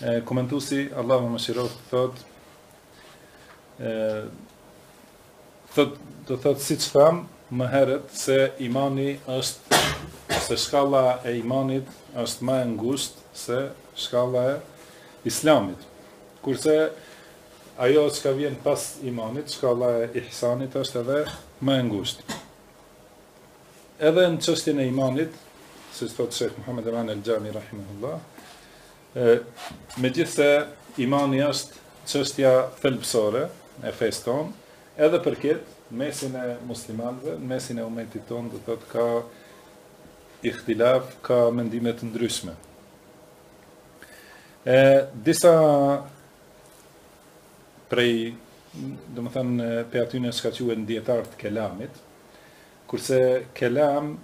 E, komentusi, Allahu e mëshiroftë, thot, e, thot, do thot, siç tham, më herët, se imani është, se shkalla e imanit është ma e ngusht, se shkalla e islamit. Kurse, ajo çka vjen pas imanit, shkalla e ihsanit është edhe ma e ngusht. Edhe në çështjen e imanit, siç thotë Sheikh Muhammed Eman Al-Xhami rahimahullah, megjithse imani është çështja thelbësore e fesë tonë, edhe për këtë në mesin e muslimanëve, në mesin e umetit tonë, do të thotë ka ihtilaf, ka mendime të ndryshme. E disa prej, domethënë, prej atyne çka quhen dietar të kelamit, Kurse kelam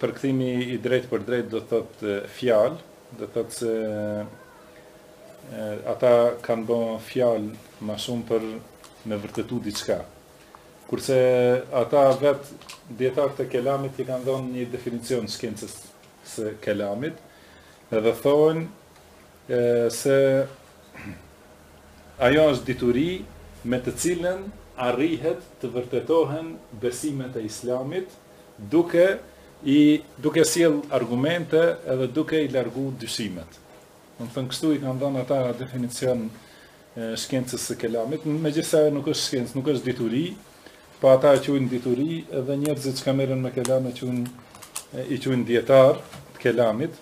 përkthimi i drejtë për drejt do të thotë fjalë, do të thotë se ata kanë bën fjalë më shumë për me vërtetu diçka. Kurse ata vet dietarët e kelamit i kanë dhënë një definicion shkencës së kelamit, edhe thonë se ajo është dituri me të cilën arrihet të vërtetohen besimet e Islamit, duke i duke sjell argumente edhe duke i largu dyshimet. Domethënë kështu i kanë dhënë ata definicion shkencës së kelamit, me gjithse ajo nuk është shkencë, nuk është dituri, po po ata e qujnë dituri edhe njerëzit çka merren me kelam e qujnë, i qujnë djetarë të kelamit,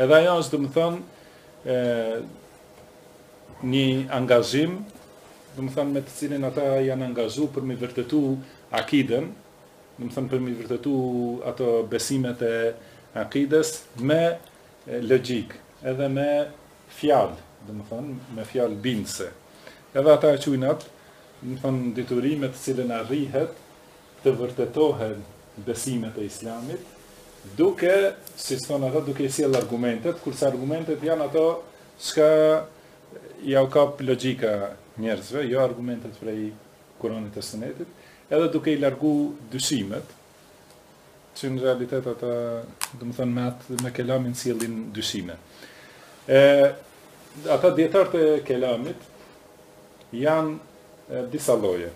Edhe ajo është domethënë një angazhim, domethënë me të cilin ata janë angazhu për me vërtetu akiden, domethënë për m'i vërtetu ato besimet e akides me logjik, edhe me fjal, domethënë me fjal bindëse. Edhe ata e qujn at, domethënë dituri me të cilën arrihet, të vërtetohen besimet e Islamit, duke, siç thonë ata, duke i sjellë argumentet, kurse argumentet janë ato çka ja u kap logjika e njerëzve, jo argumentet prej Kuranit e Sunetit, edhe duke i largu dyshimet, që në realitet ata, domethënë me atë me kelamin sjellin dyshime. E ata dietarët e kelamit janë disa lloje.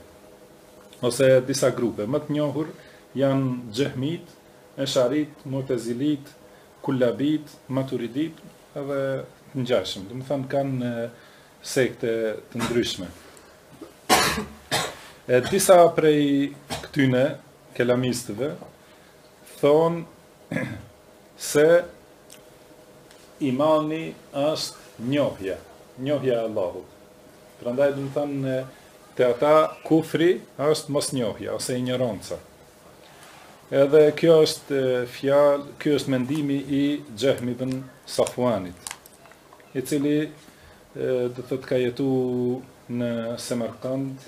ose disa grupe, më të njohur janë xhehmitë, esh'aritë, mu'tezilitë, kullabitë, maturiditë dhe të ngjashëm, domethënë kanë sekte të ndryshme. E disa prej këtyne kelamistëve thonë se imani është njohja, njohja e Allahut. Prandaj domethënë te ata kufri është mos njohja ose injoranca. Edhe kjo është fjalë, ky është mendimi i Xhehm ibn Safuanit, i cili do të thotë ka jetu në Semerkand,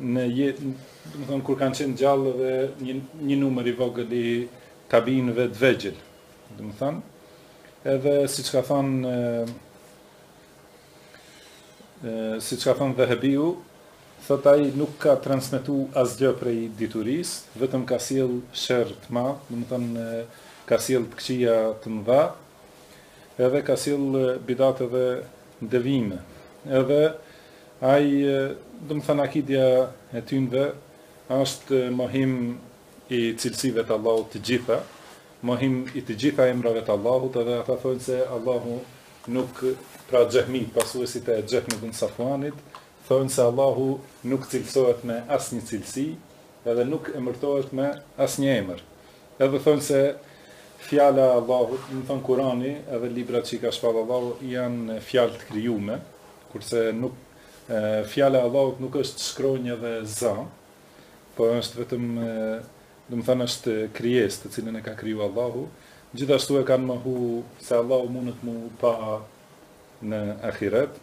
në jetë, domethonë kur kanë qenë gjallë dhe një një numër i vogël i tabiinëve të vegjël. Domethonë edhe siç ka thonë siç ka thonë Dhehebiu, thotë ai nuk ka transmetu asgjë prej diturisë, vetëm ka sjell sherr të madh, domethonë ka sjell të këqija të mëdha, edhe ka sjell bidate dhe devijime edhe ai domethënë akidja e tynve është mohim i cilësive të Allahut të gjitha mohim i të gjitha emrave të Allahut edhe ata thonë se Allahu nuk pra Xhehmi pasuesit e Xhehm ibn Safuanit thonë se Allahu nuk cilësohet me asnjë cilësi edhe nuk emërtohet me asnjë emër Edhe thonë se fjala e Allahut, domethonë Kurani, edhe librat që i ka shpallë Allahu janë fjalë të krijume, kurse nuk e, fjala e Allahut nuk është shkronjë edhe za, po është vetëm domethonë është krijesë të cilën e ka kriju Allahu, gjithashtu e kanë mohu se Allahu munet m'u pa në ahiret,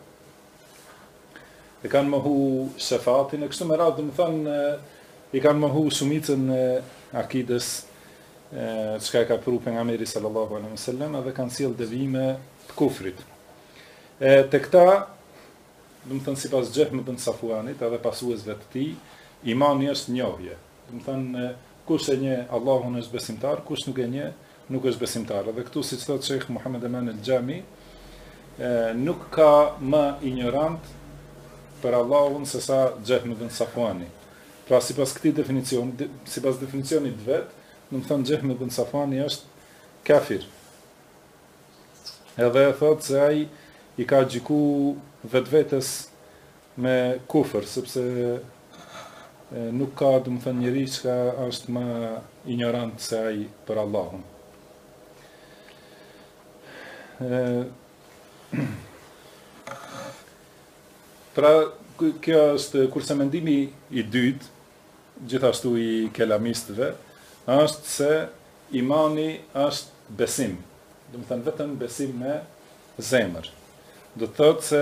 E kanë mohu shefatin e kështu me radhë, domethonë i kanë mohu shumicën e akides çka e ka pru pejgamberi sallallahu alaihi wasallam dhe kanë sjell devijime të kufrit. E te këta, domethonë sipas Xhehm ibn Safuanit edhe pasuesve të tij, imani është njohje. Domethonë kush e njeh Allahun është besimtar, kush nuk e njeh nuk është besimtar. Edhe këtu siç thotë Shejh Muhammed Eman El Xhami, nuk ka ma injorant për Allahun sesa Xhehm ibn Safuani. Pra sipas këtij definicioni, sipas definicionit të vet, domethonë Xhehm ibn Safuani është kafir. Edhe e thotë se ai i ka gjyku vetvetes me kufër sepse nuk ka domethënë njeri çka është ma injorant se ai për Allahun pra kjo është kurse mendimi i dytë gjithashtu i kelamistëve është se imani është besim. Domethënë vetëm besim me zemër. Do të thotë se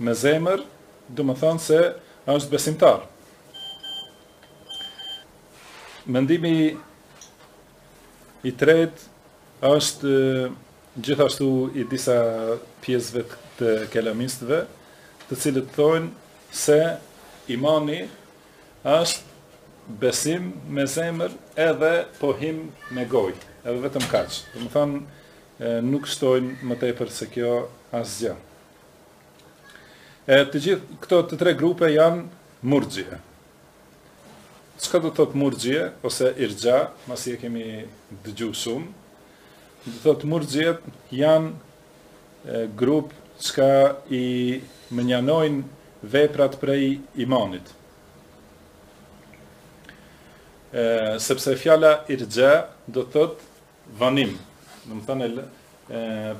Me zemër, domethënë se është besimtar. Mendimi i tretë është gjithashtu i disa pjesëve të kelamistëve, të cilët thonë se imani është besim me zemër edhe pohim me gojë, edhe vetëm kaq. Domethënë nuk shtojnë më tepër se kjo asgjë. E të gjithë këto të tre grupe janë murxhie. Çka do të thotë murxhie ose irxha, masi e kemi dëgju shumë. Do të thotë murxhiet janë e, grup çka i mënjanojnë veprat prej imanit. E, sepse fjala irxha do të thotë Vanim, domethënë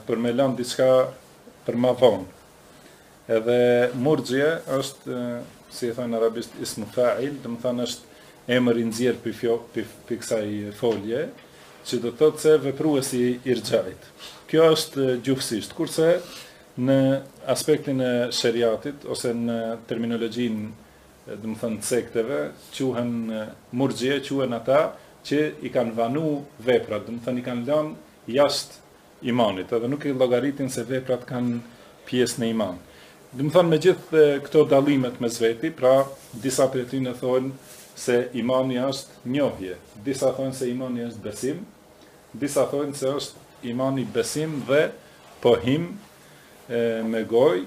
për me lanë diçka për ma vonë. Edhe murxhie është si i thonë arabisht ism fa'il, domethënë është emër i nxjerrë prej, prej kësaj folje, që do të thotë se vepruesi i irxhait. Kjo është gjuhësisht, kurse në aspektin e sheriatit ose në terminologjinë domethënë e sekteve, quhen murxhie, quhen ata që i kanë vanu veprat, domethënë i kanë lënë jashtë imanit, edhe nuk i llogaritin se veprat kanë pjesë në iman. Domethënë me gjithë këto dallimet mes veti, pra disa prej tyre thonë se imani është njohje, disa thonë se imani është besim, disa thonë se është imani besim dhe pohim me gojë,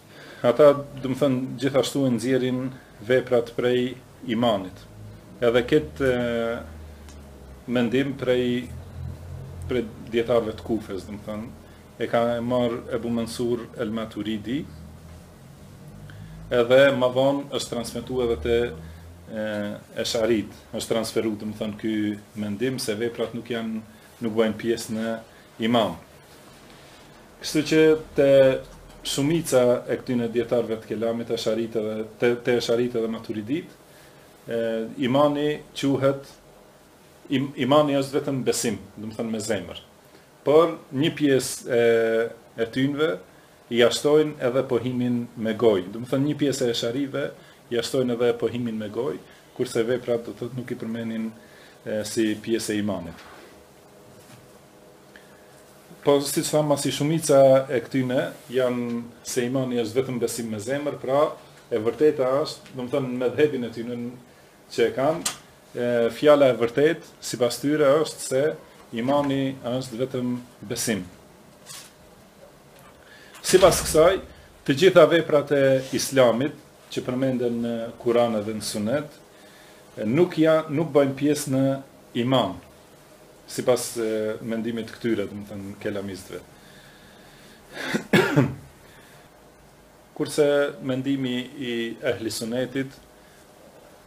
Ata, domethënë, gjithashtu e nxjerrin veprat prej imanit. Edhe këtë mendim prej prej dijetarëve të Kufes, domethënë, e ka marrë Ebu Mansur El Maturidi. Edhe ma vonë është transmetu edhe te esharitë, është transferu, domethënë, ky mendim, se veprat nuk janë, nuk bëjnë pjesë në iman. Kështu që te shumica e këtyne dijetarëve të Kelamit, Esharitë dhe, te Esharitë dhe Maturiditë, e, imani quhet im, imani është vetëm besim, domethënë me zemër. Por një pjesë e e tynve ia shtojnë edhe pohimin me gojë. Domethënë një pjesë e Esharive ia shtojnë edhe pohimin me gojë, kurse veprat do të thotë nuk i përmenin e, si pjesë e imanit. Po siç thamë mbasi shumica e këtyne janë se imani është vetëm besim me zemër, pra e vërteta është, domethënë në medhhebin e tyre që e kanë, e, fjala e vërtetë sipas tyre është se imani është vetëm besim. Sipas kësaj, të gjitha veprat e Islamit që përmenden në Kur'an dhe në Sunet nuk janë nuk bëjnë pjesë në iman, sipas mendimit të këtyre, domethënë kelamistëve. Kurse mendimi i ehli sunetit,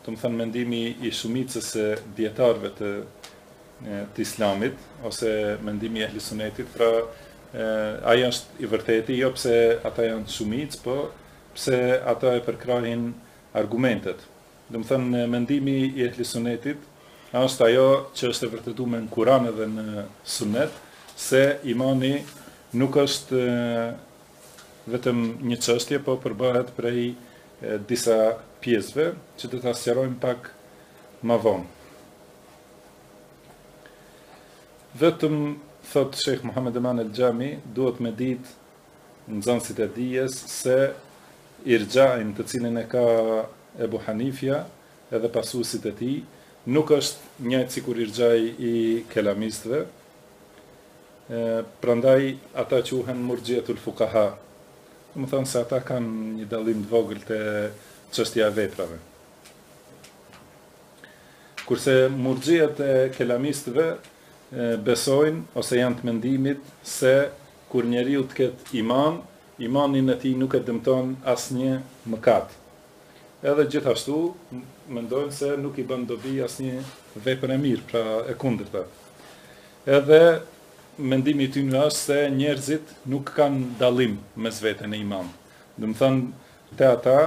domethënë mendimi i shumicës së dijetarëve të të islamit ose mendimi i ehli sunetit, pra ai është i vërtetë, jo pse ata janë shumicë, po pse ata i përkrahin argumentet. Domethënë mendimi i ehli sunnetit është ajo që është e vërtetume në Kur'an edhe në Sunnet se imani nuk është vetëm një çështje, po përbëhet prej disa pjesëve që do ta sqarojmë pak ma vonë. Vetëm thotë Shejh Muhammed Eman El Xhami duhet me ditë nxanësit e dijes se irxhain të cilin e ka Ebu Hanifja edhe pasuesit e tij nuk është njajtë sikur irxhai i kelamistëve prandaj ata quhen murxhietul fukaha domethënë se ata kanë një dallim të vogël te çështja e veprave kurse murxhiet e kelamistëve besojnë ose janë të mendimit se Kur njeriu të ketë iman, imanin e tij nuk e dëmton asnjë mëkat. Edhe gjithashtu mendojnë se nuk i bën dobi asnjë vepër e mirë, pra e kundërta. Edhe mendimi i tyne është se njerëzit nuk kanë dallim mes vete në iman. Domethënë, te ata,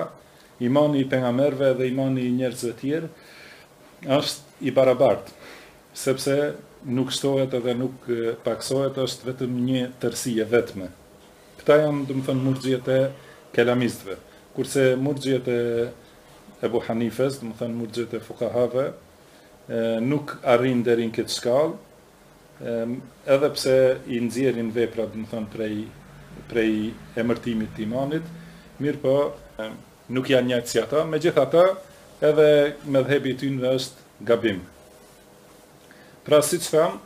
imani i pejgamberëve dhe imani i njerëzve tjerë është i barabartë. Sepse nuk shtohet edhe nuk pakësohet është vetëm një tërësi e vetme. Këta janë, domethënë, murxhiet e kelamistëve. Kurse murxhiet e Ebu Hanifes, domethënë murxhiet e fukahave, nuk arrijnë deri në këtë shkallë, edhe pse i nxjerrin veprat, domethënë, prej prej emërtimit të imanit, mirëpo nuk janë njëjtë si ata, megjithatë edhe medhhebi i tyne është gabim. Pra siç tham,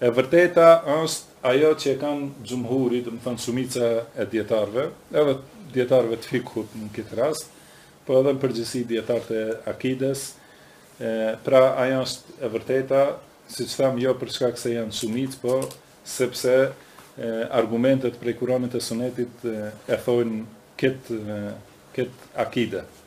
e vërteta është ajo që e kanë xhumhuri, domethënë shumica e dietarëve, edhe dietarëve të fikhut në këtë rast, po edhe në përgjithësi dietarët e akides, e, pra ajo është e vërteta, siç tham jo për shkak se janë shumicë, po sepse e, argumentet prej Kuranit e Sunetit e, e thonë këtë këtë akide.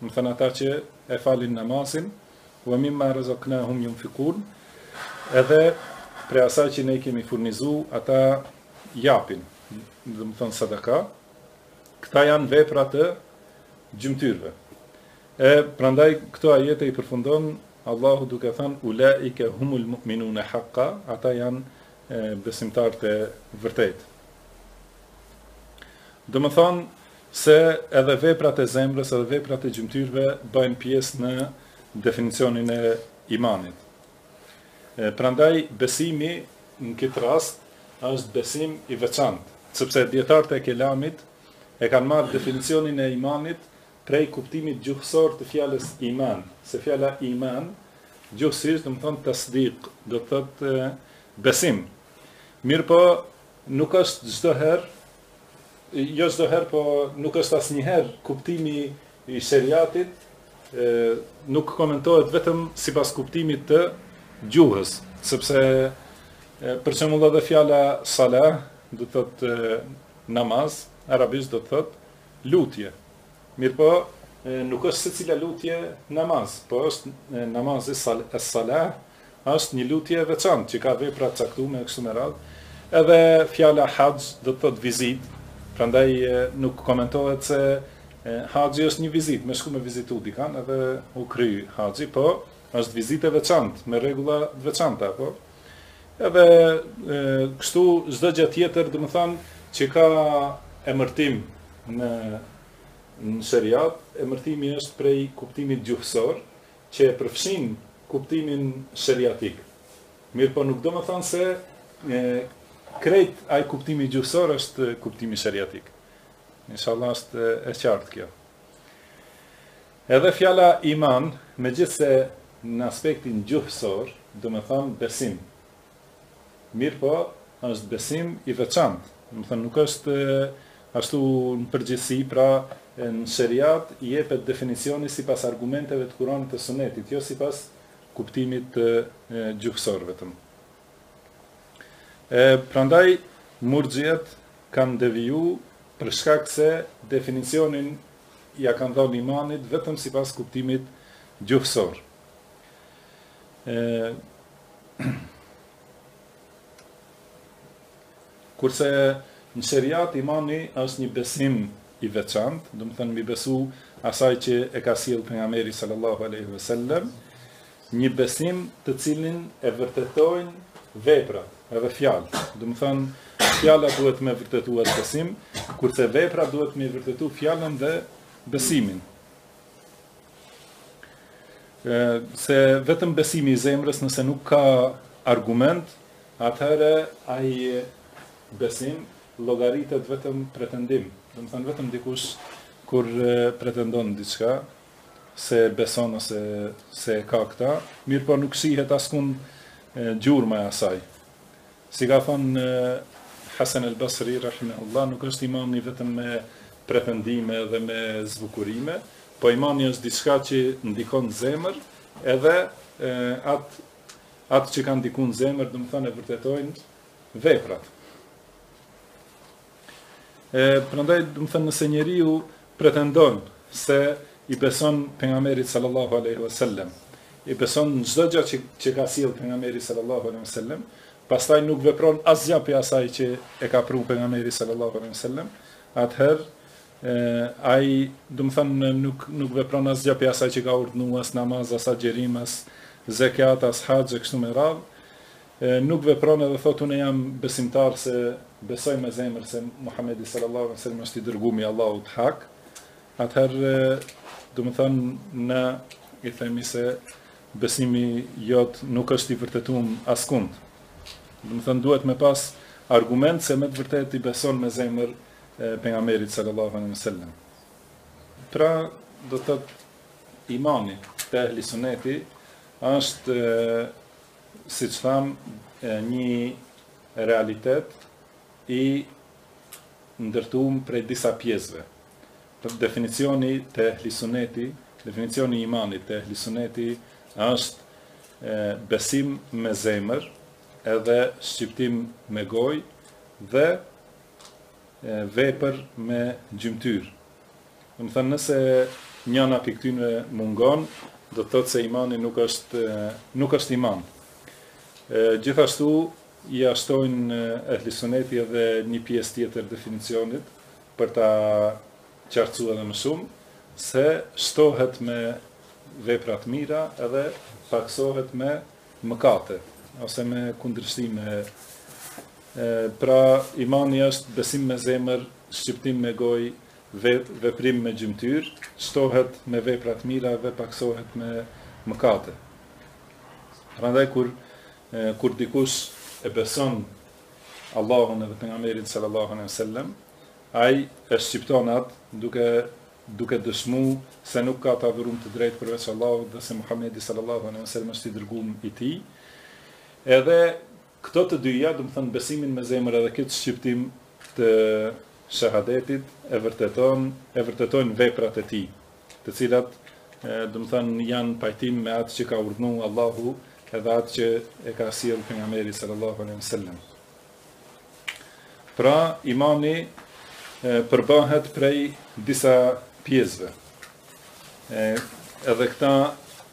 Domethënë ata që e falin namazin, "Wa mimma razaqnahum yunfiqun", edhe prej asaj që ne i kemi furnizuar, ata japin, domethënë sadaka. Këto janë vepra të gjymtyrëve. E prandaj këto ajete i përfundon Allahu duke thënë ulaika humul mu'minun haqqa, ata janë besimtarët e vërtetë. Domethënë Se edhe veprat e zemrës edhe veprat e gjymtyrëve bëjnë pjesë në definicionin e imanit. Prandaj besimi në këtë rast është besim i veçantë, sepse dietarët e kelamit e kanë marrë definicionin e imanit prej kuptimit gjuhësor të fjalës iman, se fjala iman gjuhësisht domethënë tasdiq, do të thotë besim. Mirëpo nuk është çdo herë Jo çdo herë po nuk është asnjëherë kuptimi i sheriatit nuk komentohet vetëm sipas kuptimit të gjuhës, sepse për shembull edhe fjala salah do të thotë namaz, arabisht do të thotë lutje. Mirëpo, nuk është secila lutje namaz, po është namazi, salah, Është një lutje e veçantë që ka vepra të caktume e kështu me radhë. Edhe fjala haxh do të thotë vizitë, prandaj nuk komentohet se haxhi është një vizitë, me shku me vizitu dikan edhe u kry haxhi, po është vizitë e veçantë me rregulla të veçanta, po. Edhe e, kështu çdo gjë tjetër, domethënë, që ka emërtim në në sheriat, emërtimi është prej kuptimit gjuhësor, që e përfshin kuptimin sheriatik. Mirëpo nuk domethënë se krejt ai kuptimi gjuhësor është kuptimi sheriatik. Inshallah është e qartë kjo. Edhe fjala iman, megjithëse në aspektin gjuhësor, domethënë besim, Mirëpo, është besim i veçantë, domethënë nuk është ashtu në përgjithësi, pra në Sheriat jepet definicioni sipas argumenteve të Kuranit e Sunetit, jo sipas kuptimit gjuhësor vetëm. E prandaj murxhiet kanë deviju për shkak se definicionin ia kanë dhënë imanit vetëm sipas kuptimit gjuhësor. Kurse në shëriat imani është një besim i veçant, domethënë me i besu asaj që e ka sjell pejgamberi sallallahu aleyhi ve sellem, një besim të cilin e vërtetojnë vepra edhe fjalë. Domethënë, fjala duhet me vërtetu atë besim, kurse vepra duhet me vërtetu fjalën dhe besimin. se vetëm besimi i zemrës nëse nuk ka argument, atëherë ai besim llogaritet vetëm pretendim. Domethënë vetëm dikush kur pretendon diçka se beson ose se e ka këta, mirëpo nuk shihet askund gjurma e asaj. Si ka thënë Hasan El Basri, rahimehullah, nuk është imani vetëm me pretendime dhe me zbukurime, po imani është diçka që ndikon në zemër, edhe atë atë që ka ndiku në zemër, domethënë e vërtetojnë veprat. E prandaj, domethënë nëse njeriu pretendon se i beson pejgamberit sallallahu alaihi wasallam, i beson çdo gjë që që ka sjell pejgamberi sallallahu alaihi wasallam, pastaj nuk vepron asgjë prej asaj që e ka pru pejgamberi sallallahu alaihi wasallam, atëherë ai, domethënë nuk nuk vepron asgjë prej asaj që ka urdhëruar, as namaz, as agjërim, as zekat, as haxh e kështu me radhë, E nuk vepron edhe thot une jam besimtar se besoj me zemër se Muhamedi sallallahu alejhi wasallam është i dërgumi i Allahut hak, atëherë domethënë ne i themi se besimi jot nuk është i vërtetuar askund. Domethënë duhet me pas argument se me të vërtetë i beson me zemër pejgamberit sallallahu alejhi wasallam. Pra do të thot imani te ehli suneti është siç thamë, një realitet i ndërtum prej disa pjesëve. Definicioni te ehli suneti, definicioni i imanit te ehli suneti është besim me zemër, edhe shqiptim me gojë dhe vepër me gjymtyrë. Domethënë nëse njëna prej këtyre mungon, do të thotë se imani nuk është nuk është iman. Gjithashtu ia shtojnë ehli suneti edhe një pjesë tjetër definicionit për ta qartësuar edhe më shumë se shtohet me vepra të mira edhe paksohet me mëkate ose me kundërshtime. Pra imani është besim me zemër, shqiptim me gojë, Vetë veprim me gjymtyrë, shtohet me vepra të mira dhe pakësohet me mëkate. Prandaj kur kur dikush e beson Allahun dhe pejgamberin sallallahu alejhi ve sellem, ai e shqipton atë duke duke dëshmu se nuk ka të adhurum të drejtë përveç Allahut dhe se Muhamedi sallallahu alejhi ve sellem është i dërguar i tij. Edhe Këto të dyja, domethënë besimin me zemër edhe këtë shqiptim të shahadetit e vërteton, e vërtetojnë veprat e tij, të cilat, domethënë janë pajtim me atë që ka urdhëruar Allahu edhe atë që e ka sjellë pejgamberi sallallahu alejhi ve sellem. Pra, imani përbahet prej disa pjesëve. Edhe këta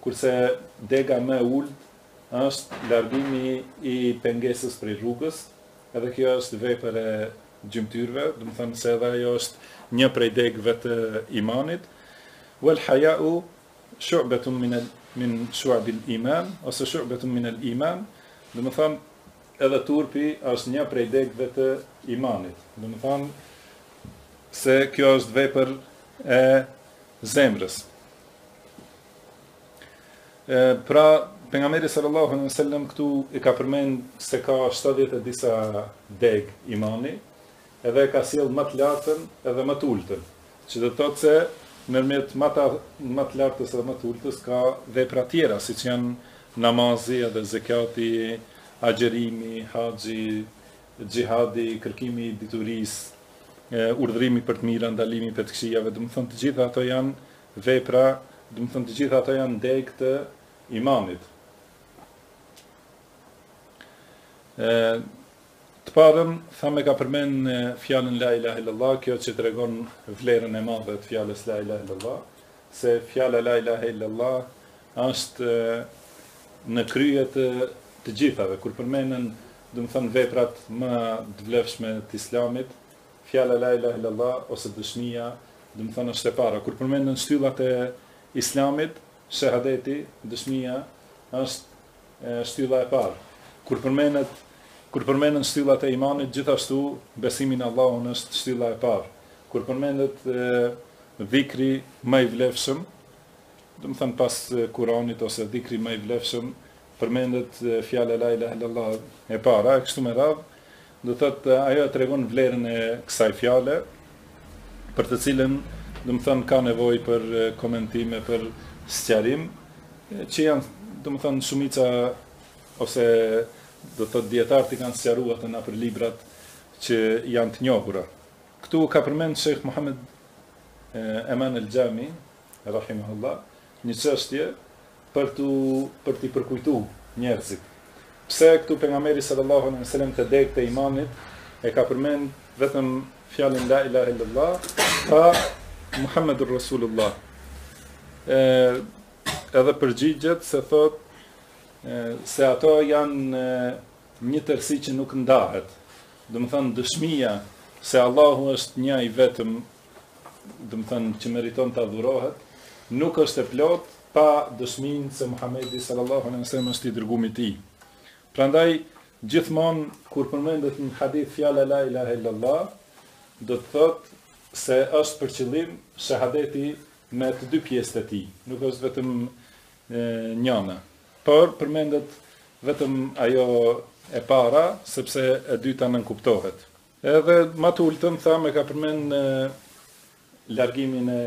Kurse dega më e ulët është largimi i pengesës prej rrugës, edhe kjo është vepër e gjymtyrëve, domethënë se edhe ajo është një prej degëve të imanit, Wal haya'u shu'batun min al min shu'abil iman ose shu'batun min al iman, domethënë edhe turpi është një prej degëve të imanit, domethënë se kjo është vepër e zemrës. Pra, pejgamberi sallallahu alejhi ve sellem këtu e ka përmend se ka 70 e disa degë imani, edhe e ka sjellë më të lartën edhe më të ultën, që do të thotë se nërmjet më të më të lartës edhe më të ultës ka vepra të tjera, siç janë namazi edhe zekati, agjërimi, haxhi, xhihadi, kërkimi i diturisë, urdhërimi për të mira, ndalimi prej të këqijave, domethënë të gjitha ato janë Vepra, domethënë të gjitha ato janë degë të imanit. Ë të parën thamë e ka përmend fjalën la ilaha illallah, kjo që tregon vlerën e madhe të fjalës la ilaha illallah, se fjala la ilaha illallah është në krye të të gjithave kur përmenden, domethënë veprat më të vlefshme të Islamit, Fjala La ilahe illallah ose dëshmia, domethënë është e para, kur përmenden shtyllat e Islamit, shehadeti, dëshmia, është shtylla e parë. Kur përmendet kur përmenden shtyllat e imanit, gjithashtu besimi në Allahun është shtylla e parë. Kur përmendet dhikri më i vlefshëm, domethënë pas Kuranit ose dhikri më i vlefshëm, përmendet fjala la ilaha illallah e para, e kështu me radhë, Do të thotë ajo e tregon vlerën e kësaj fjale, për të cilën, domethënë ka nevojë për komentime, për sqarim, që janë, domethënë shumica ose do të thotë dijetarët i kanë sqaruar atë nëpër librat që janë të njohura. Këtu ka përmend Sheikh Muhammed Eman El Jami, rahimahullah, Një çështje për tu për ti përkujtu njerëzit. Pse këtu pejgamberi sallallahu alejhi dhe sellem te degët e imanit e ka përmend vetëm fjalën la ilaha illallah pa Muhammedur Rasulullah. Ë edhe përgjigjet se thotë se ato janë një tërësi që nuk ndahet. Domethënë dëshmia se Allahu është një i vetëm domethënë që meriton t'adhurohet, nuk është e plotë pa dëshminë se Muhamedi sallallahu alaihi wasallam është i dërguar i tij. Prandaj gjithmonë kur përmendet në hadith fjala la ilaha illallah, do të thotë se është për qëllim shahadeti me të dy pjesët e tij, nuk është vetëm njëna. Por përmendet vetëm ajo e para, sepse e dyta nënkuptohet. Edhe ma të ultën thamë e ka përmend largimin e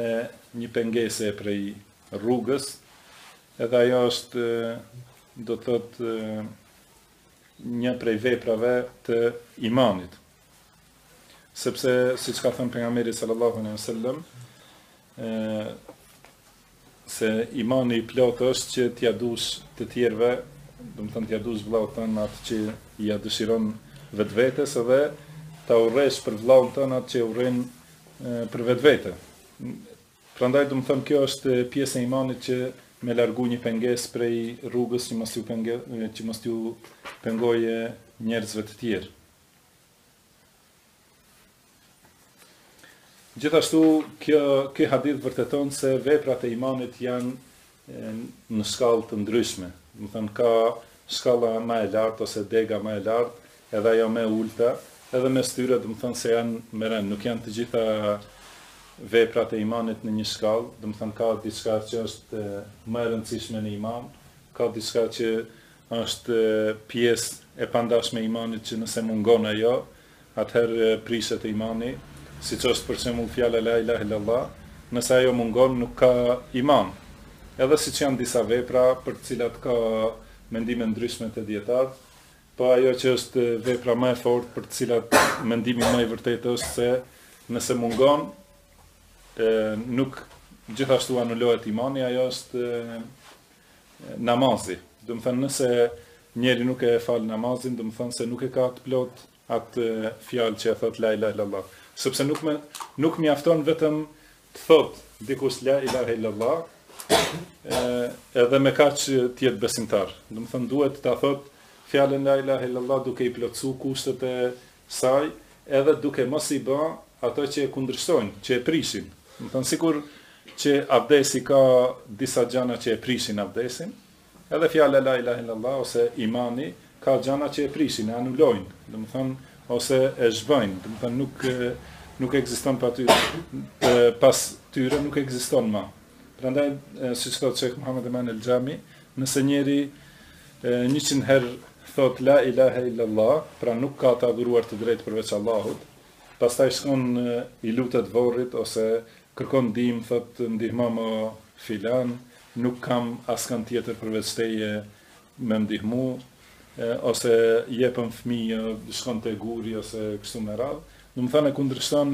një pengese prej rrugës, edhe ajo është do të thotë një prej veprave të imanit. Sepse siç ka thënë pejgamberi sallallahu alejhi dhe sellem, se imani i plotë është që t'ja dush të tjerëve, domethënë t'ja dush vëllaut tënd atë që ia dëshiron vetvetes edhe ta urresh për vëllaun tënd atë që urren për vetvete. Prandaj domethënë kjo është pjesë e imanit që me largu një pengesë prej rrugës që mos ju penge, që mos ju pengoje njerëzve të tjerë. Gjithashtu, kjo, ky hadith vërteton se veprat e imanit janë në shkallë të ndryshme. Domethënë, ka shkalla ma e lartë, ose dega ma e lartë, edhe ajo më e ulta, edhe mes tyre, domethënë se janë me rend, nuk janë të gjitha veprat e imanit në një shkallë, domethënë ka diçka që është më e rëndësishme në iman, ka diçka që Është pjesë e pandashme e imanit që nëse mungon ajo, atëherë prishet imani, siç është për shembull fjala La ilahe illallah, nëse ajo mungon nuk ka iman. Edhe siç janë disa vepra për të cilat ka mendime ndryshme te dijetarët, po ajo që është vepra më e fortë për të cilat mendimi më i vërtetë është se nëse mungon nuk gjithashtu anulohet imani, ajo është Namazi, domethënë nëse njeri nuk e fal namazin, domethënë se nuk e ka të plot atë fjalë që e thot la ilaha illallah, sepse nuk më nuk mjafton vetëm të thot dikush la ilaha illallah, edhe me kaq të jetë besimtar. Domethënë duhet ta thot fjalën la ilaha illallah duke i plotësu kushtet e saj edhe duke mos i ba ato që e kundërshtojnë, që e prishin. Domethënë sikur që abdesi ka disa gjana që e prishin abdesin, edhe fjala la ilaha illallah ose imani ka gjana që e prishin, e anulojnë, domethënë ose e zhbajnë, domethënë nuk nuk ekziston pa ty pas tyre nuk ekziston ma. Prandaj, siç thotë Shejh Muhamed Eman El Xhami, nëse njeri 100 herë thot la ilaha illallah, pra nuk ka të adhuruar të drejtë përveç Allahut, pastaj shkon i lutet vorrit ose i kërkon ndihmë, thot ndihmomë filan, nuk kam askand tjetër përveç teje me ndihmu, ose jepëm fëmijë, shkon te guri ose kështu me radhë, domethanë e kundërshton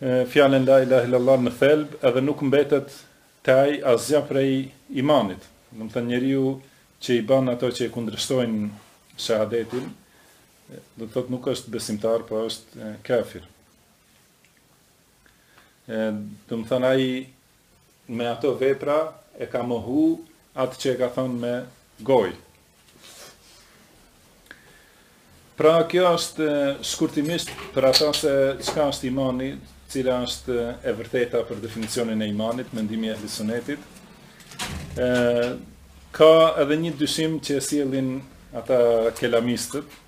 Fjalën la ilahe illallah në thelb edhe nuk mbetet te ai asgja prej imanit, domethanë njeriu që i ban ato që e kundërshtojnë shahadetin, do të thotë nuk është besimtar, po është kafir. Domethanë ai me ato vepra e ka mohu atë që e ka thanë me gojë. Pra kjo është shkurtimisht për ata se çka është imani, cila është e vërteta për definicionin e imanit, mendimi Ehli Sunetit. E, ka edhe një dyshim që e sjellin ata kelamistët,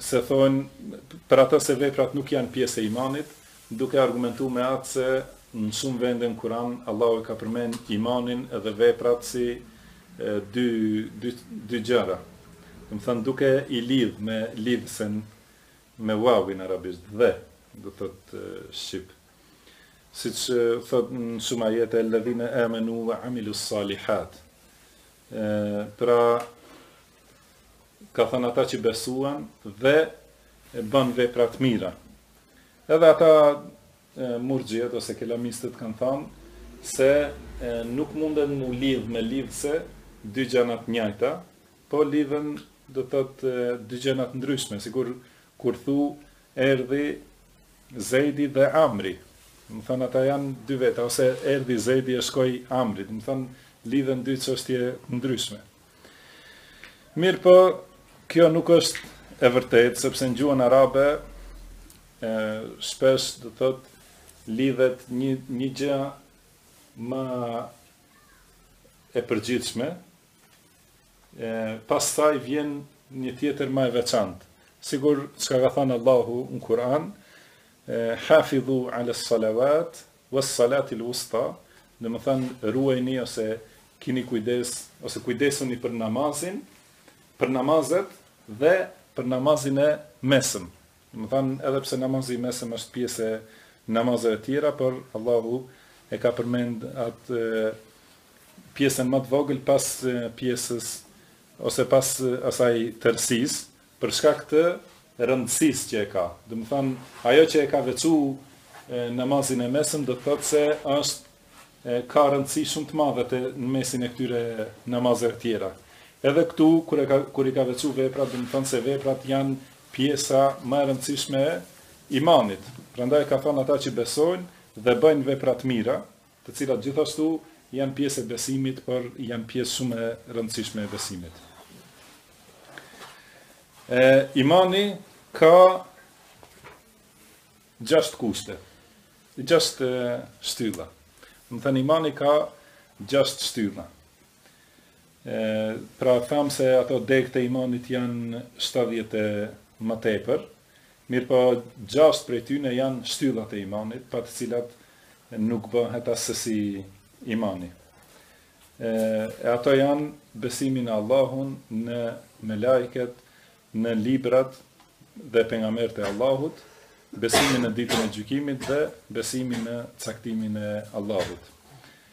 se thonë për ata se veprat nuk janë pjesë e imanit, duke argumentu me atë se në shumë vende në Kur'an Allahu e ka përmend imanin dhe veprat si dy dy dy gjëra. Domethënë duke i lidh me lidhësen me wawin arabisht dhe do të thotë shqip. Siç thot në shumë ajete alladhina amanu wa amilus salihat. Ë pra Ka thënë ata që besuan dhe bënë vepra të mira. Edhe ata murxhiet ose kelamistët kanë thanë se nuk munden m'u lidh me lidhëse dy gjana të njajta, po lidhen do të thotë dy gjana të ndryshme, sikur kur thu erdhi Zejdi dhe Amri. Domethënë ata janë dy veta ose erdhi Zejdi e shkoi Amri, domethënë lidhen dy çështje të ndryshme. Mirëpo, kjo nuk është e vërtetë, sepse në gjuhën arabe shpesh do thotë lidhet një një gjë më e përgjithshme, e, pastaj vjen një tjetër më e veçantë. Sikur çka ka thënë Allahu në Kur'an, hafidhu ala salawat Wes salati il wusta, domethënë ruajini ose kini kujdes ose kujdesuni për namazin, për namazet dhe për namazin e mesëm. Domethënë edhe pse namazi i mesëm është pjesë e namazeve tjera, por Allahu e ka përmend atë pjesën më të vogël pas pjesës ose pas asaj tërësisë, Për shkak të rëndësisë që e ka. Domethënë, ajo që e ka veçu namazin e mesëm do të thotë se është e, ka rëndësi shumë të madhe në mesin e këtyre namazeve të tjera. Edhe këtu kur i ka veçu veprat, domethënë se veprat janë pjesa më e rëndësishme e imanit. Prandaj ka thënë ata që besojnë dhe bëjnë vepra të mira, të cilat gjithashtu janë pjesë e besimit, por janë pjesë shumë e rëndësishme e besimit. E, imani ka gjashtë kushte, gjashtë shtylla. Domethënë, imani ka gjashtë shtylla. E, pra thamë se ato degët e imanit janë 70 e më tepër, mirëpo gjashtë prej tyne janë shtyllat e imanit, pa të cilat nuk bëhet assesi imani. E, e ato janë besimi në Allahun, në melajket, në librat dhe pejgamberët e Allahut, besimi në ditën e gjykimit dhe besimi në caktimin e Allahut.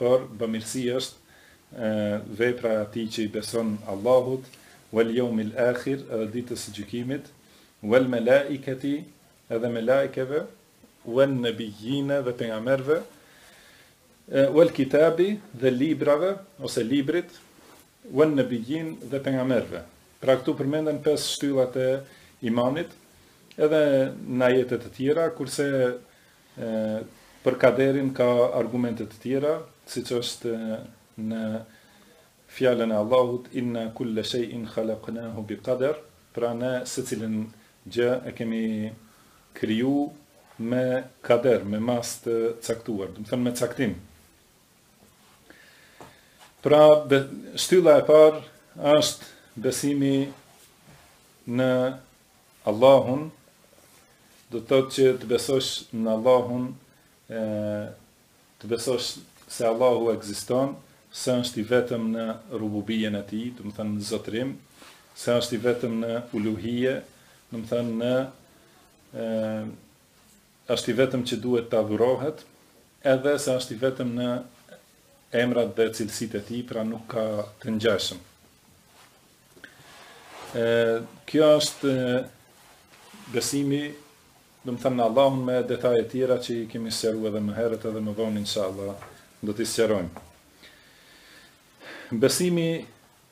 Por bamirësi është vepra e atij që i beson Allahut, wal yawmil akhir, edhe Ditës së Gjykimit, wal malaikati, edhe melajkeve, wan nabiyina, dhe pejgamberëve, wal kitabi, dhe librave, ose librit, wan nabiyyin, dhe pejgamberëve. Pra këtu përmenden pesë shtyllat e imanit, edhe në ajete të tjera, kurse Për kaderin ka argumente të tjera, siç është në Fjalën e Allahut, Inna kulle shej'in khalaqnahu bi qader, pra ne secilën gjë e kemi kriju me kader, me masë të caktuar, domethënë me caktim. Pra shtylla e parë është besimi në Allahun, do të thotë që të besosh në Allahun, e, të besosh se Allahu ekziston, se është i vetëm në rububien e tij, domethënë në zotërim, se është i vetëm në uluhie, domethënë në e, është i vetëm që duhet të adhurohet, edhe se është i vetëm në emrat dhe cilësitë e tij, pra nuk ka të ngjashëm. E, kjo është besimi, domethënë në Allahun me detaje tjera që i kemi sqaru edhe më herët edhe më vonë, insha Allah, do t'i sqarojmë. Besimi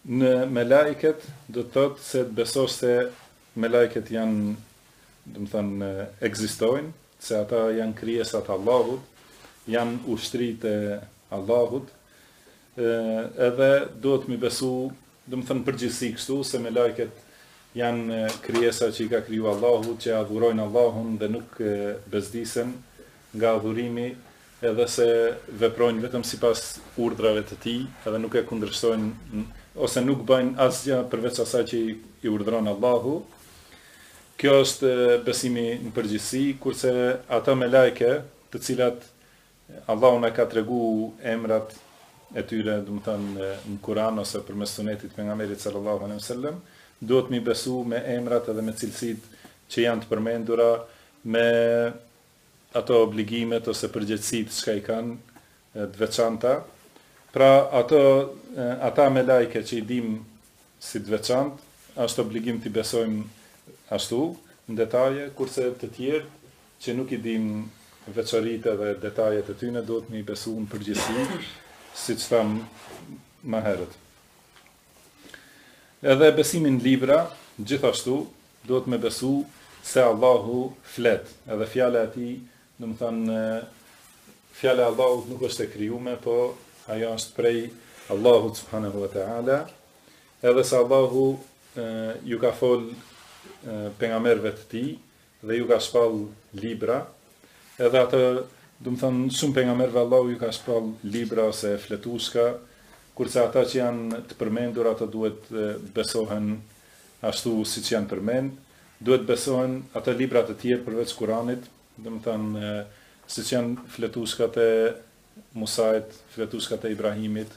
në melaiket, do të thotë se të besosh se melaiket janë, domethënë, ekzistojnë, se ata janë krijesa të Allahut, janë ushtritë e Allahut, Edhe duhet m'i besu, domethënë përgjithësi kështu se melaiket janë krijesa që i ka kriju Allahu, që adhurojnë Allahun dhe nuk bezdisen nga adhurimi, edhe se veprojnë vetëm sipas urdhrave të tij, edhe nuk e kundërshtojnë, ose nuk bëjnë asgjë përveç asaj që i urdhëron Allahu. Kjo është besimi në përgjithësi, kurse ata melaike, të cilat Allahu na ka tregu emrat e tyre, domethënë në Kur'an ose përmes Sunetit të pejgamberit sallallahu alejhi ve sellem, duhet m'i besu me emrat edhe me cilësitë që janë të përmendura me ato obligimet ose përgjegjësitë çka i kanë të veçanta. Pra ato ata melaike që i dimë si të veçantë, është obligim t'i besojmë ashtu në detaje, kurse të tjerë që nuk i dimë veçoritë dhe detajet e tyne, duhet me i besu në përgjithësi, siç thamë ma herët. Edhe besimi në libra, gjithashtu, duhet me besu se Allahu flet, edhe fjala e tij, domethënë fjala e Allahut nuk është e krijume, po ajo është prej Allahut subhanahu wa taala. Edhe se Allahu e, ju ka fol pejgamberëve të tij, dhe ju ka shpall libra edhe atë domethënë shumë pejgamberve Allahu ju ka shpall libra ose fletushka kurse ata që janë të përmendur ato duhet besohen ashtu siç janë përmend duhet besohen ato libra të tjerë përveç Kuranit domethënë siç janë fletushkat e Musait fletushkat e Ibrahimit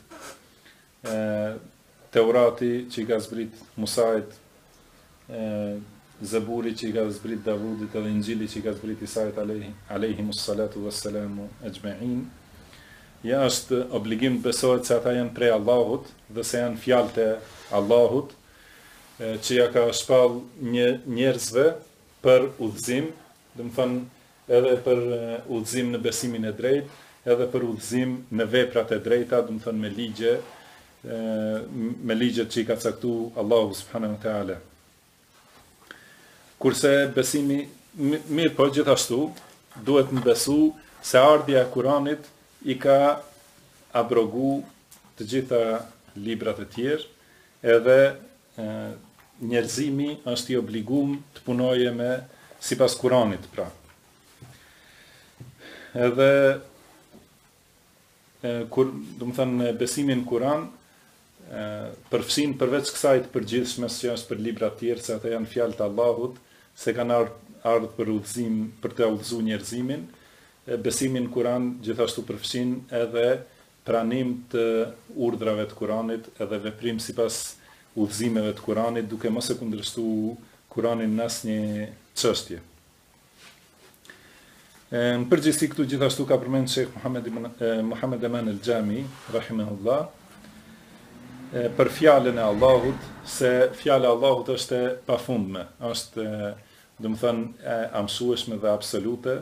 Teurati që i ka zbrit Musait, Zeburi që i ka zbrit Davudit edhe Injili që i ka zbrit Isait alejhimus salatu wassalamu ajma'in. Ja është obligim të besohet se ato janë prej Allahut dhe se janë fjalët e Allahut që ja ka shpall njerëzve për udhëzim, domethënë edhe për udhëzim në besimin e drejtë, edhe për udhëzim në veprat e drejta, domethënë me ligje, me ligjet që i ka caktu Allahu subhanahu wa taala. Kurse besimi mirëpo gjithashtu duhet me besu se ardhja e Kuranit i ka abrogu të gjitha librat e tjerë Edhe njerëzimi është i obligum të punoje me sipas Kuranit, pra. Edhe kur, domethënë besimi n'Kur'an përfshin përveç kësaj të përgjithshme që është për librat tjerë, se ato janë fjalët e Allahut, se kanë ardhë për udhëzim, për ta udhëzu njerëzimin, besimi n'Kur'an gjithashtu përfshin edhe pranim të urdhrave të Kuranit edhe veprim sipas udhëzimeve të Kuranit duke mos e kundërshtu Kuranin në asnjë çështje. Në përgjithësi këtu gjithashtu ka përmend Sheikh Muhammed Eman el-Xhami rahimahullah për fjalën e Allahut se fjala e Allahut është e pafundme, është domethënë e amshueshme dhe absolute,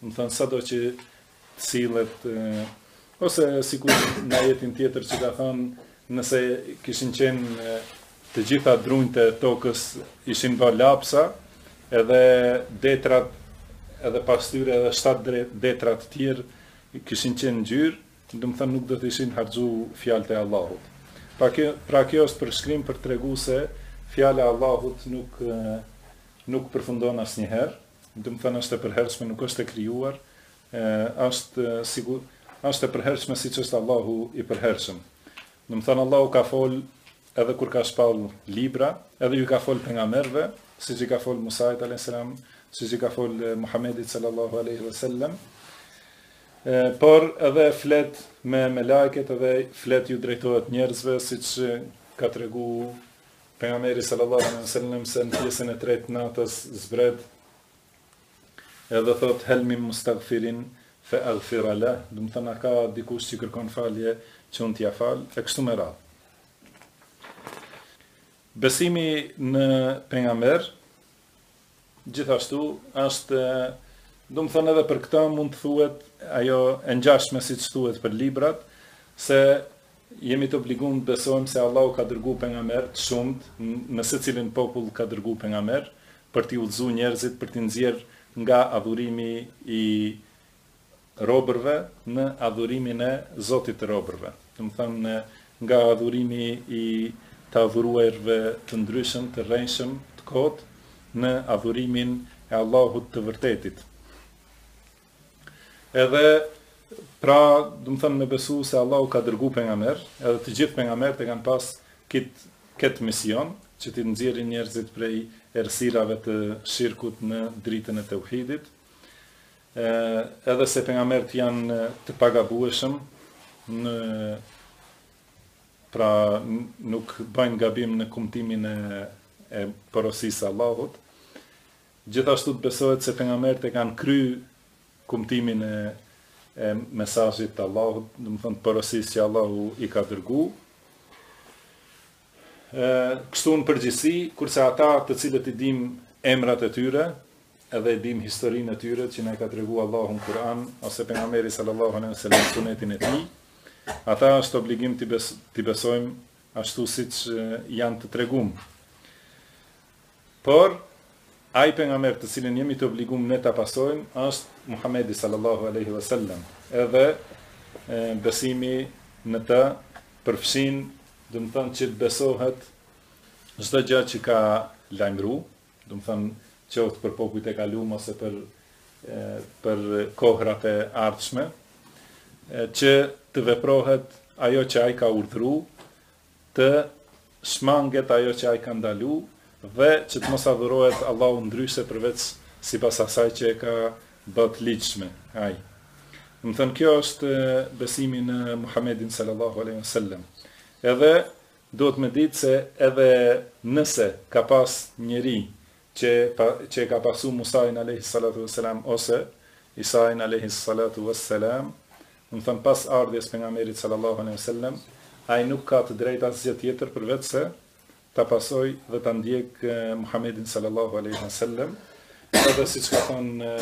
Domethënë sado që sillet ose si në ajetin tjetër që ka thënë nëse kishin qenë të gjitha drunjtë e tokës ishin bërë lapsa edhe detrat edhe pas tyre edhe shtatë detra të tjerë kishin qenë ngjyrë domethënë nuk do të ishin harxhu fjalët e Allahut pra kjo pra kjo është përshkrim për të tregu se fjala e Allahut nuk nuk përfundon asnjëherë Domethënë është e përhershme, nuk është e krijuar, e, është sikur, është e përhershme siç është Allahu i përhershëm. Domethënë Allahu ka fol edhe kur ka shpall libra, edhe ju ka fol pejgamberëve, siç i ka fol Musait alayhis salam, siç i ka fol Muhamedit sallallahu alaihi wasallam. Por edhe flet me melaiket edhe flet ju drejtohet njerëzve, siç ka tregu Pejgamberi sallallahu alejhi ue sellem se në pjesën e tretë të natës zbret edhe thotë hel min mustaghfirin fa aghfir la, domethënë a ka dikush që kërkon falje që unë t'ia fal, e kështu me radhë. Besimi në pejgamber Gjithashtu, është, domethënë edhe për këtë mund të thuhet ajo e ngjashme siç thuhet për librat, se jemi të obligum të besojmë se Allahu ka dërgu pejgamberë të shumtë, në secilin popull ka dërgu pejgamber, për t'i udhëzu njerëzit, për t'i nxjerrë nga adhurimi i robërve në adhurimin e Zotit të robërve, domethënë nga adhurimi i të adhuruarve të ndryshëm, të rrenjshëm, të kotë në adhurimin e Allahut të vërtetit. Edhe pra, domethënë me besu se Allahu ka dërguar pejgamber, edhe të gjithë pejgamberët e kanë pas kit kët mision që t'i nxjerrin njerëzit prej errësirave të shirkut në dritën e tauhidit. Edhe se pejgambert janë të pagabueshëm në pra nuk bëjnë gabim në kumtimin e e porosisë së Allahut. Gjithashtu të besohet se pejgambert e kanë kry kumtimin e e mesazhit të Allahut, domethënë porosisë që Allahu i ka dërgu. kështu në përgjithësi, kurse ata të cilët i dimë emrat e tyre, edhe e dimë historinë e tyre që na e ka tregu Allahu në Kur'an ose pejgamberi sallallahu alaihi wasallam sunetin e tij, ata është obligim t'i besojmë ashtu siç janë të tregum. Por, ai pejgamber të cilin jemi të obligum ne ta pasojmë është Muhamedi sallallahu alejhi ve sellem, edhe besimi në të përfshin, domethënë që të besohet çdo gjë që ka lajmëru, domethënë qoftë për popujt e kalum ose për për kohrat e ardhshme, që të veprohet ajo që ai ka urdhëru të shmanget ajo që ai ka ndalu dhe që të mos adhurohet Allahu ndryshe përveç sipas asaj që e ka bë të ligjshme ai. Domethënë kjo është besimi në Muhamedin sallallahu alaihi wasallam. Edhe duhet me ditë se edhe nëse ka pas njëri që, pa, që ka pasu Musajn a.s. ose Isajn a.s. Domethënë pas ardhjes Pejgamberit sallallahu alejhi ve sellem, ai nuk ka të drejtë asgjë tjetër përveç se ta pasojë dhe ta ndjekë Muhamedin sallallahu alejhi ve sellem, edhe siç ka thënë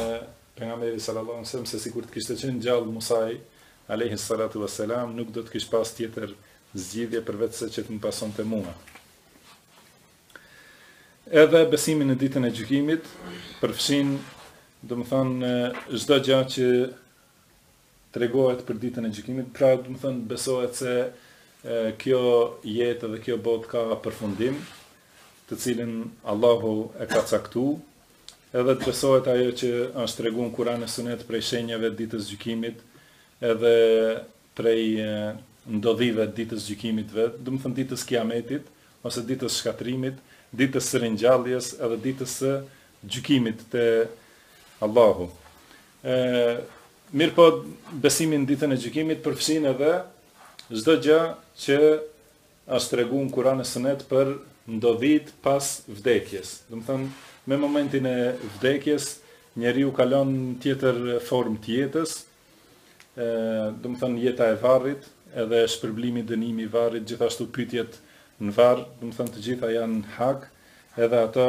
Pejgamberi sallallahu alejhi ve sellem se sikur të kishte qenë gjallë Musai alejhi salatu ve selam nuk do të kish pas tjetër zgjidhje përveç se që të më pasonte mua. Edhe besimi në ditën e gjykimit përfshin, domethënë, çdo gjë që tregohet për ditën e gjykimit, pra domethënë besohet se kjo jetë dhe kjo botë ka përfundim, të cilin Allahu e ka caktuar, edhe të besohet ajo që është treguar në Kur'an e Sunet prej shenjave të ditës gjykimit, edhe prej ndodhive të ditës gjykimit vetë, domethënë ditës kiametit ose ditës shkatrimit, ditës së ringjalljes edhe ditës së gjykimit te Allahu. E, mirëpo besimi në ditën e gjykimit përfshin edhe çdo gjë që është treguar në Kur'an e Sunet për ndodhitë pas vdekjes. Domethënë me momentin e vdekjes njeriu kalon në tjetër formë të jetës, ë, domethënë jeta e varrit, edhe shpërblimi dënimi i varrit, gjithashtu pyetjet në varr, domethënë të gjitha janë hak, edhe ato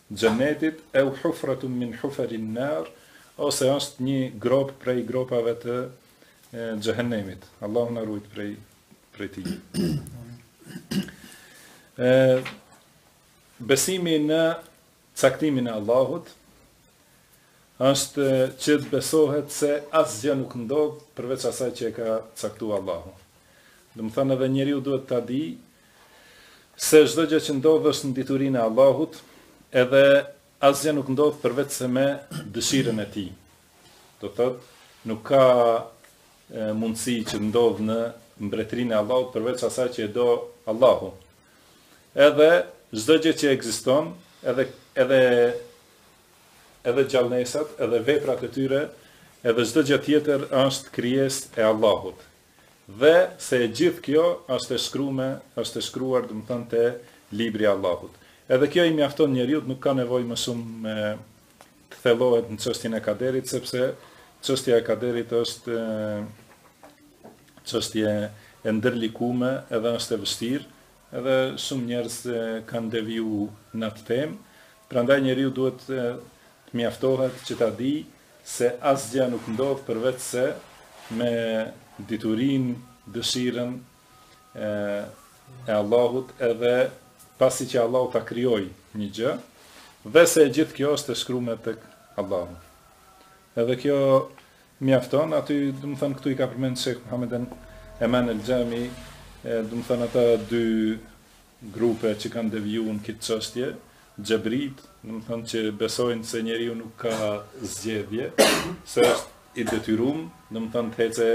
Xhenetit, ew hufratun min hufarin nar, ose është një gropë prej gropave të Xhehenemit. Allahu na ruajt prej prej tij. Besimi në caktimin e Allahut është që të besohet se asgjë nuk ndodh përveç asaj që e ka caktuar Allahu. Domethënë edhe njeriu duhet ta di Se çdo gjë që ndodh është në diturinë e Allahut, edhe asgjë nuk ndodh përveçse me dëshirën e Tij. Do thotë, nuk ka mundësi që të ndodh në mbretërinë e Allahut përveç asaj që e do Allahu. Edhe çdo gjë që ekziston, edhe edhe edhe gjallesat, edhe veprat e tyre, edhe çdo gjë tjetër është krijesë e Allahut. Dhe se e gjithë kjo është e shkrume, është e shkruar, domethënë te libri i Allahut. Edhe kjo i mjafton njeriut, nuk ka nevojë më shumë me të thellohet në çështjen e kaderit, sepse çështja e kaderit është çështje e ndërlikume edhe është e vështirë, Edhe shumë njerëz kanë devijue në atë temë, prandaj njeriu duhet të mjaftohet që ta dijë se asgjë nuk ndodh përveçse me diturinë, dëshirën e Allahut edhe pasi që Allahu ta krijojë një gjë, dhe se e gjithë kjo është e shkrume tek Allahu. Edhe kjo mjafton, aty domethënë këtu i ka përmend Shejh Muhammed Eman El Xhami, domethënë ata dy grupe që kanë devijuar në këtë çështje, xhebritë, domethënë që besojnë se njeriu nuk ka zgjedhje, se është i detyrum, domethënë të ecë,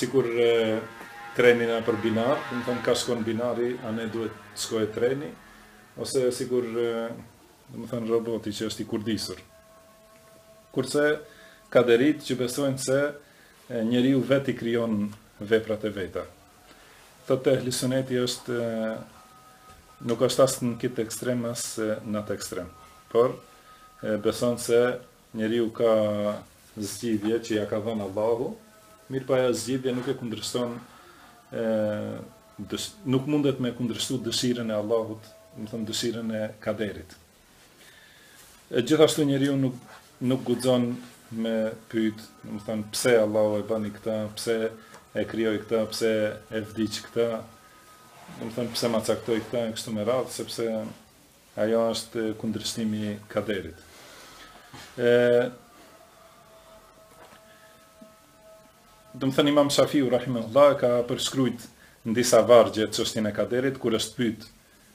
sikur treni nëpër binar, domethënë kah shkon binari, anej duhet të shkoj treni, ose sikur, domethënë, roboti që është i kurdisur. Kurse Kaderitë që besojnë se njeriu vetë i krijon veprat e veta. Thotë Ehli Suneti është nuk është as në këtë ekstrem as në atë ekstrem. Por beson se njeriu ka zgjedhje që ja ka dhënë Allahu, mirëpo ajo zgjedhje nuk e kundërshton nuk mundet me kundërshtu dëshiren e Allahut, domethënë dëshiren e kaderit. E gjithashtu njeriu nuk nuk guxon me pyet, domethënë pse Allahu e bëni këtë, pse e krijoi këtë, pse e vdiq këtë, domethënë pse ma caktoi këtë e kështu me radhë, sepse ajo është kundërshtim i kaderit. E domethënë Imam Shafiu rahimahullah ka përshkruajt në disa vargje çështjen e kaderit kur është pyet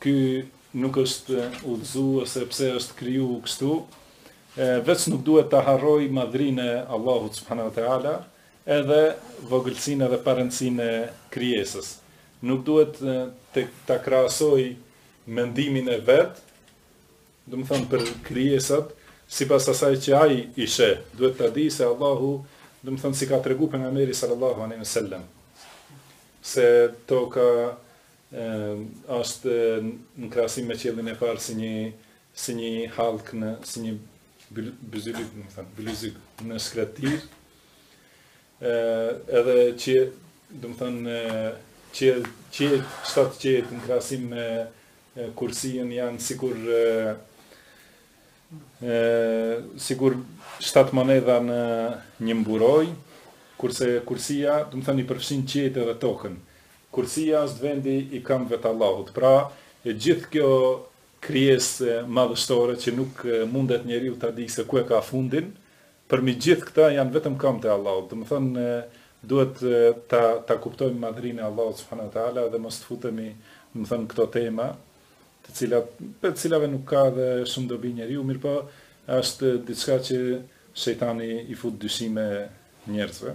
Ky nuk është udhzu ose pse është kriju kështu, veç nuk duhet ta harrojë madhërinë e Allahut subhanahu wa taala edhe vogëlsinë edhe parëndësinë e krijesës. Nuk duhet të ta krahasojë mendimin e vet, domethënë për krijesat, sipas asaj që ai i sheh, duhet ta di se Allahu, domethënë si ka treguar pejgamberi sallallahu alaihi wasallam, se toka Është në krahasim me qiellin e parë si një si një hallkë në si një byzylyk, domethënë, bylyzyk në shkretëtirë. Ë edhe që domethënë që që shtatë qiejt në krahasim me kursin janë sikur ë sikur shtatë monedha në një mburojë, kurse kursia, domethënë i përfshin qiejt edhe tokën. Kursia është vendi i këmbëve të Allahut, pra e gjithë kjo krijesë madhështore që nuk mundet njeriu ta dijë se ku e ka fundin, përmi gjithë këta janë vetëm këmbët e Allahut. Domethënë duhet ta ta kuptojmë madhërinë e Allahut subhanahu wa taala dhe mos të futemi, domethënë n'këto tema, të cilat prej të cilave nuk ka dhe shumë dobi njeriu, mirëpo është diçka që shejtani i fut dyshime njerëzve.